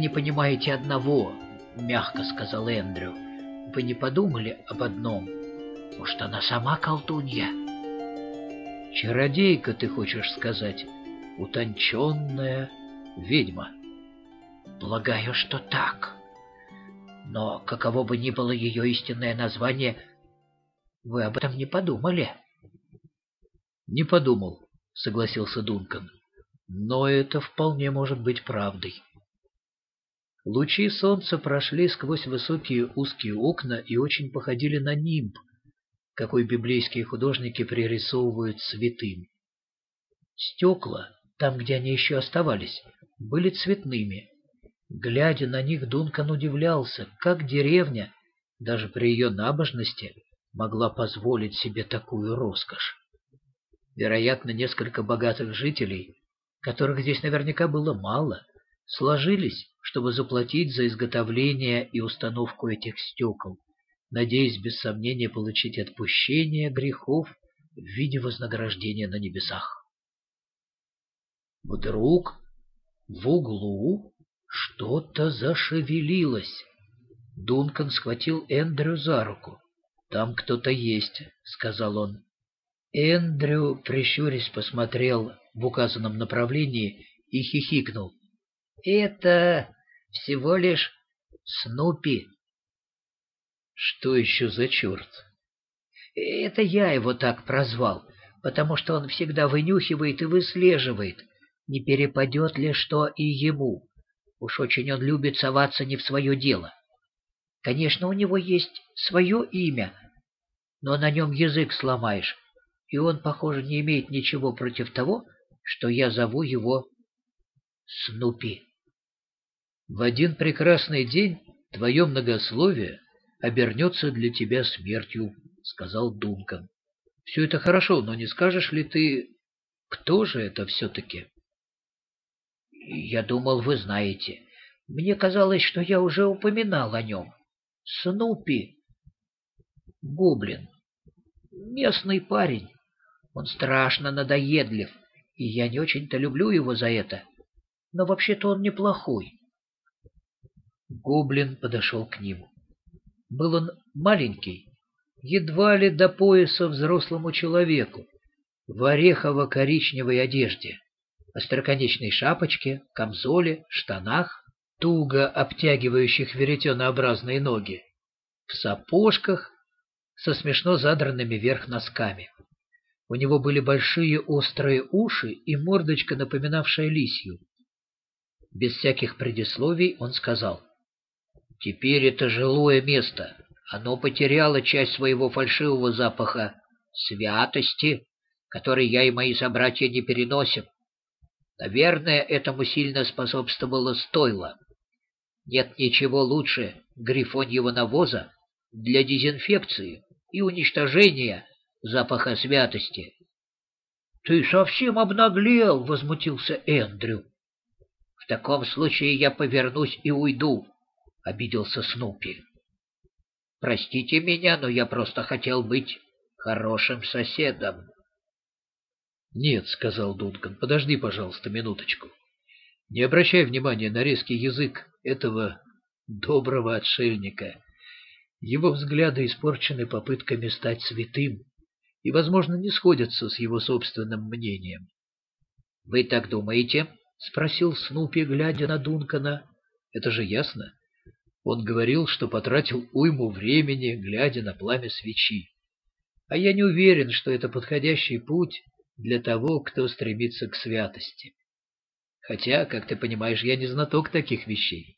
не понимаете одного, мягко сказал Эндрю. Вы не подумали об одном? Может, она сама колдунья? Чародейка, ты хочешь сказать? Утонченная ведьма. Полагаю, что так. Но каково бы ни было ее истинное название, вы об этом не подумали? Не подумал, согласился Дункан. Но это вполне может быть правдой. Лучи солнца прошли сквозь высокие узкие окна и очень походили на нимб, какой библейские художники пририсовывают святым. Стекла, там, где они еще оставались, были цветными. Глядя на них, Дункан удивлялся, как деревня, даже при ее набожности, могла позволить себе такую роскошь. Вероятно, несколько богатых жителей, которых здесь наверняка было мало, сложились, чтобы заплатить за изготовление и установку этих стекол, надеясь без сомнения получить отпущение грехов в виде вознаграждения на небесах. Вдруг в углу что-то зашевелилось. Дункан схватил Эндрю за руку. «Там кто-то есть», — сказал он. Эндрю, прищурясь, посмотрел в указанном направлении и хихикнул. «Это всего лишь Снупи». «Что еще за черт?» «Это я его так прозвал, потому что он всегда вынюхивает и выслеживает, не перепадет ли что и ему. Уж очень он любит соваться не в свое дело. Конечно, у него есть свое имя, но на нем язык сломаешь, и он, похоже, не имеет ничего против того, что я зову его Снупи. В один прекрасный день твое многословие обернется для тебя смертью, — сказал Дункан. — Все это хорошо, но не скажешь ли ты, кто же это все-таки? — Я думал, вы знаете. Мне казалось, что я уже упоминал о нем. Снупи. Гоблин. Местный парень. Он страшно надоедлив, и я не очень-то люблю его за это. Но вообще-то он неплохой. Гоблин подошел к ним. Был он маленький, едва ли до пояса взрослому человеку, в орехово-коричневой одежде, остроконечной шапочке, камзоле, штанах, туго обтягивающих веретенообразные ноги, в сапожках со смешно задранными вверх носками. У него были большие острые уши и мордочка, напоминавшая лисью. Без всяких предисловий он сказал — Теперь это жилое место. Оно потеряло часть своего фальшивого запаха святости, который я и мои собратья не переносим. Наверное, этому сильно способствовало стойло. Нет ничего лучше грифоньего навоза для дезинфекции и уничтожения запаха святости. — Ты совсем обнаглел, — возмутился Эндрю. — В таком случае я повернусь и уйду, — обиделся Снупи. «Простите меня, но я просто хотел быть хорошим соседом». «Нет», — сказал Дункан, — «подожди, пожалуйста, минуточку. Не обращай внимания на резкий язык этого доброго отшельника. Его взгляды испорчены попытками стать святым и, возможно, не сходятся с его собственным мнением». «Вы так думаете?» — спросил Снупи, глядя на Дункана. «Это же ясно. Он говорил, что потратил уйму времени, глядя на пламя свечи. А я не уверен, что это подходящий путь для того, кто стремится к святости. Хотя, как ты понимаешь, я не знаток таких вещей.